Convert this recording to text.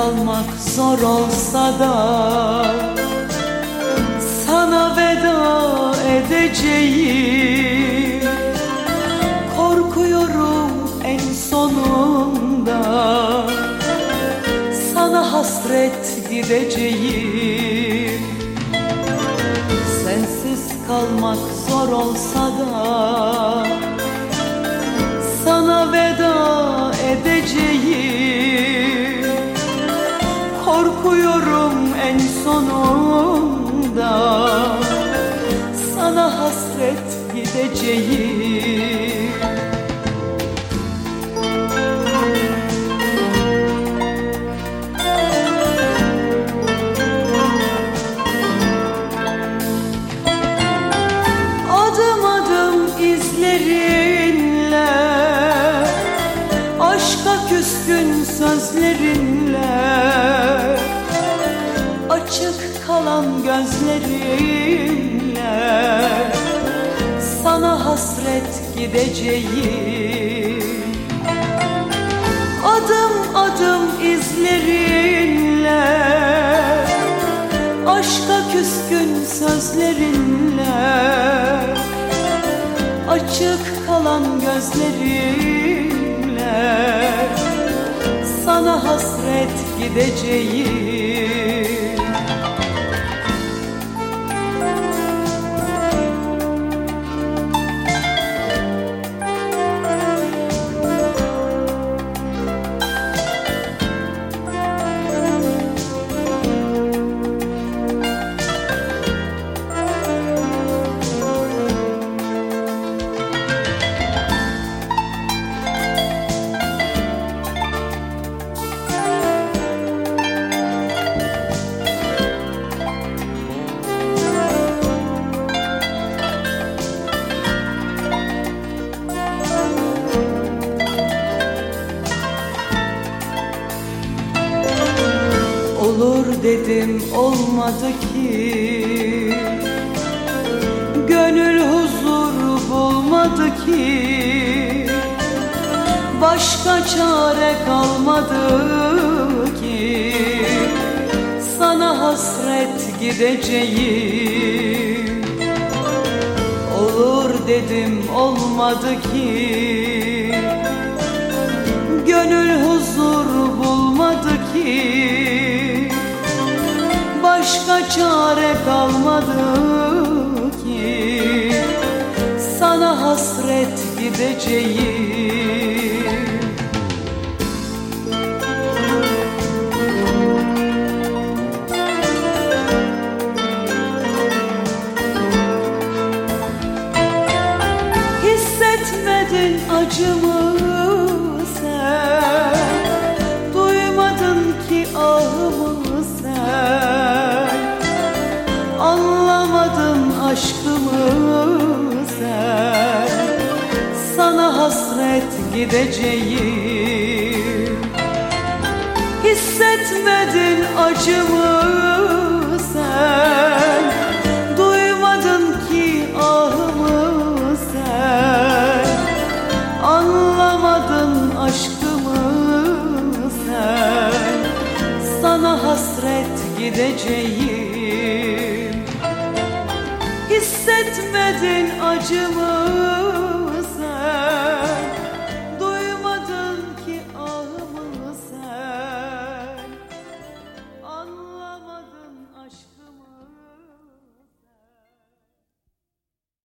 kalmak zor olsa da Sana veda edeceğim. Korkuyorum en sonunda Sana hasret gideceğim. Sensiz kalmak zor olsa da Sana veda Korkuyorum en sonunda. Sana hasret gideceğim. Adım adım izlerinle Aşka küskün sözlerinle Açık kalan gözlerinle Sana hasret gideceğim. Adım adım izlerinle Aşka küskün sözlerinle Açık kalan gözlerimle Sana hasret gideceğim Olur dedim olmadı ki. Gönül huzur bulmadı ki. Başka çare kalmadı ki. Sana hasret gideceğim. Olur dedim olmadı ki. Gönül kalmadı ki. Sana hasret gideceğim Hissetmedin acımı Anlamadın aşkımı sen. Sana hasret gideceğim. Hissetmedin acımı sen. Duymadın ki ahımı sen. Anlamadın aşkımı sen. Sana hasret gideceğim Hissetmedin acımı